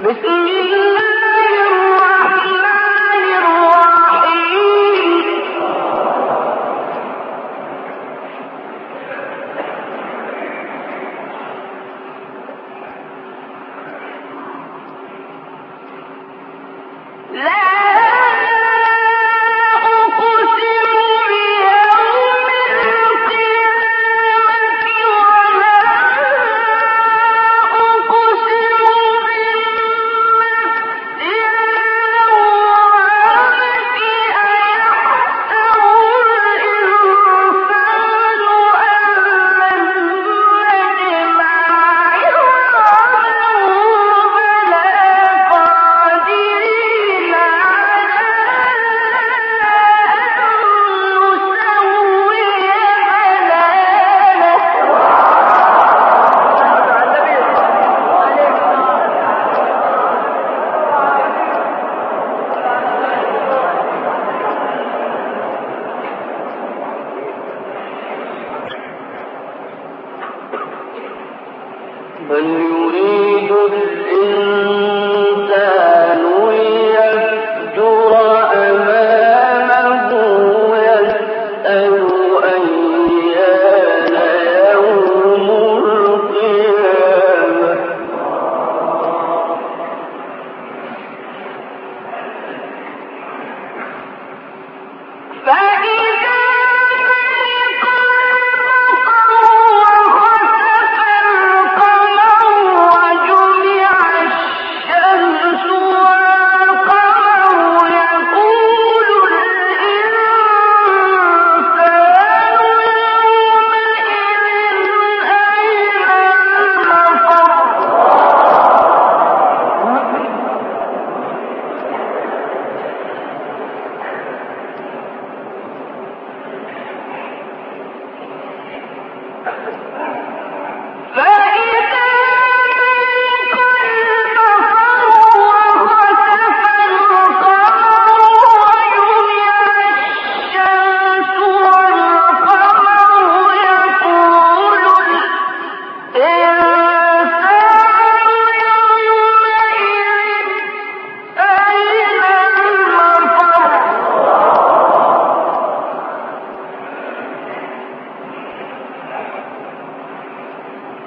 بسم الله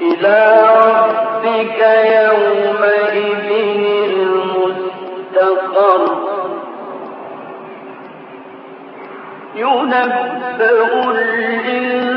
إلى ربك يومئذ المستقر. ينبأ الإنسان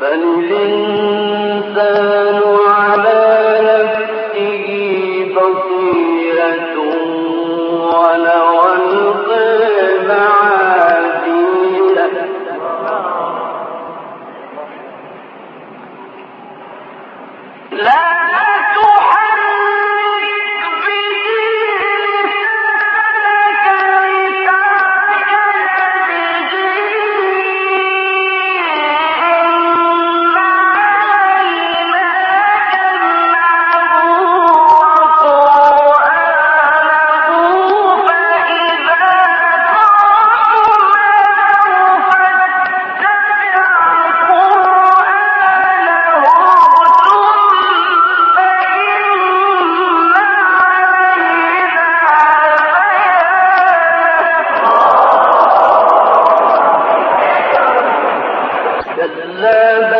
فللإنسان تظن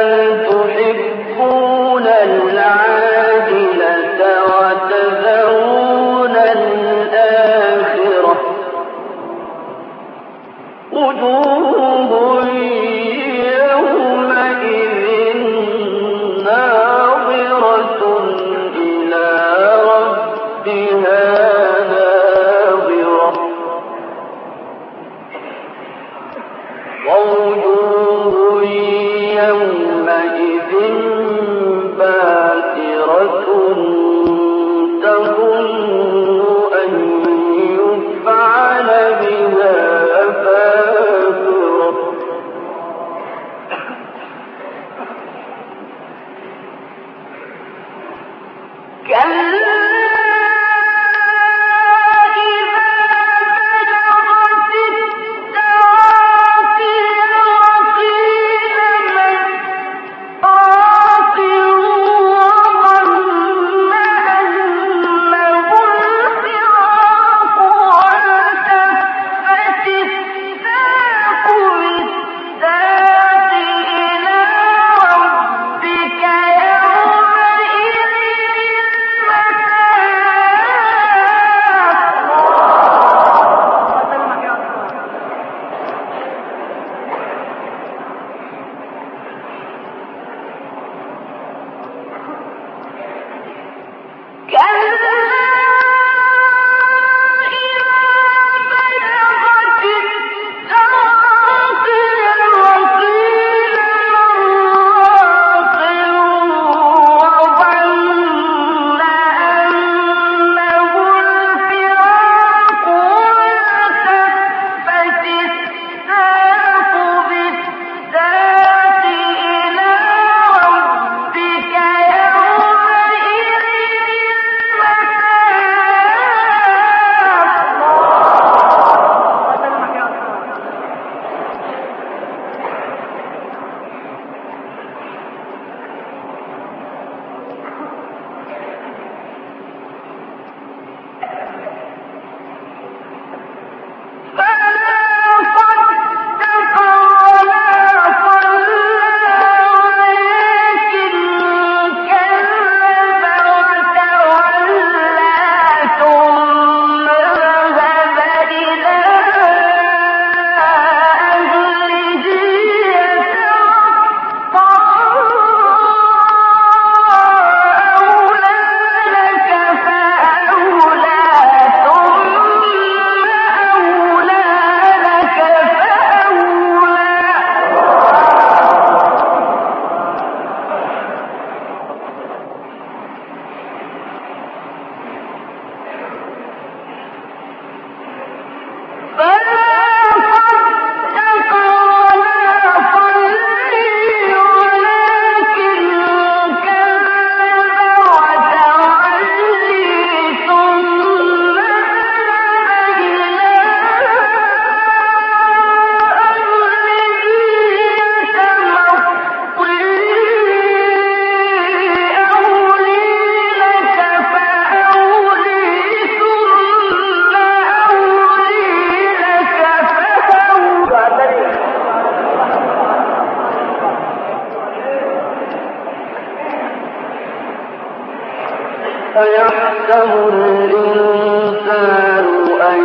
أيحسب الإنسان أن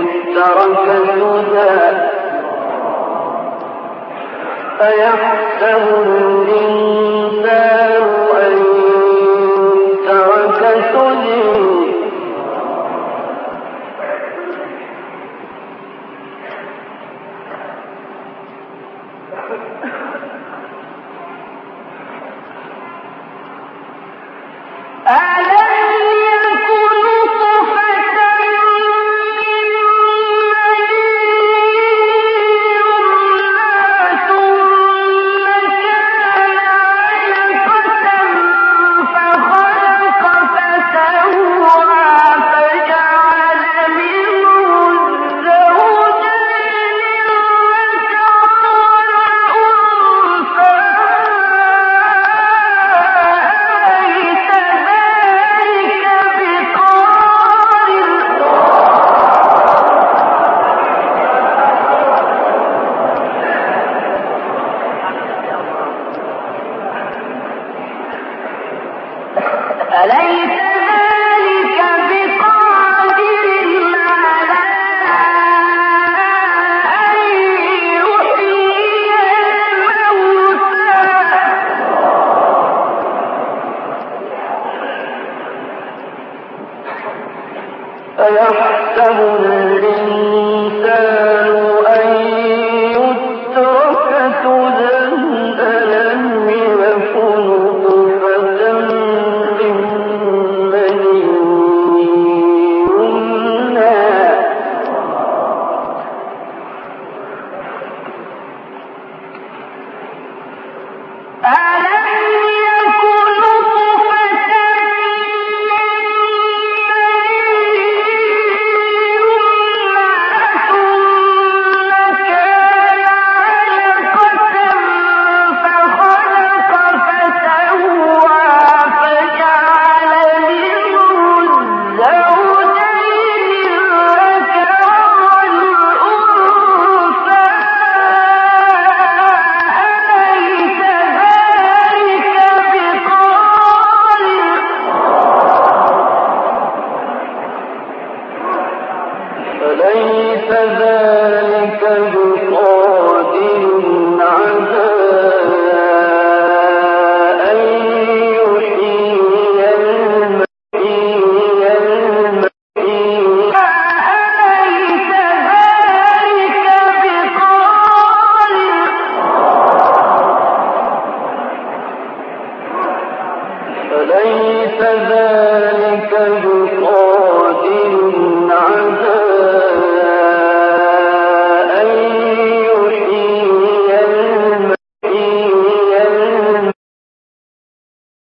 يترك سدى الإنسان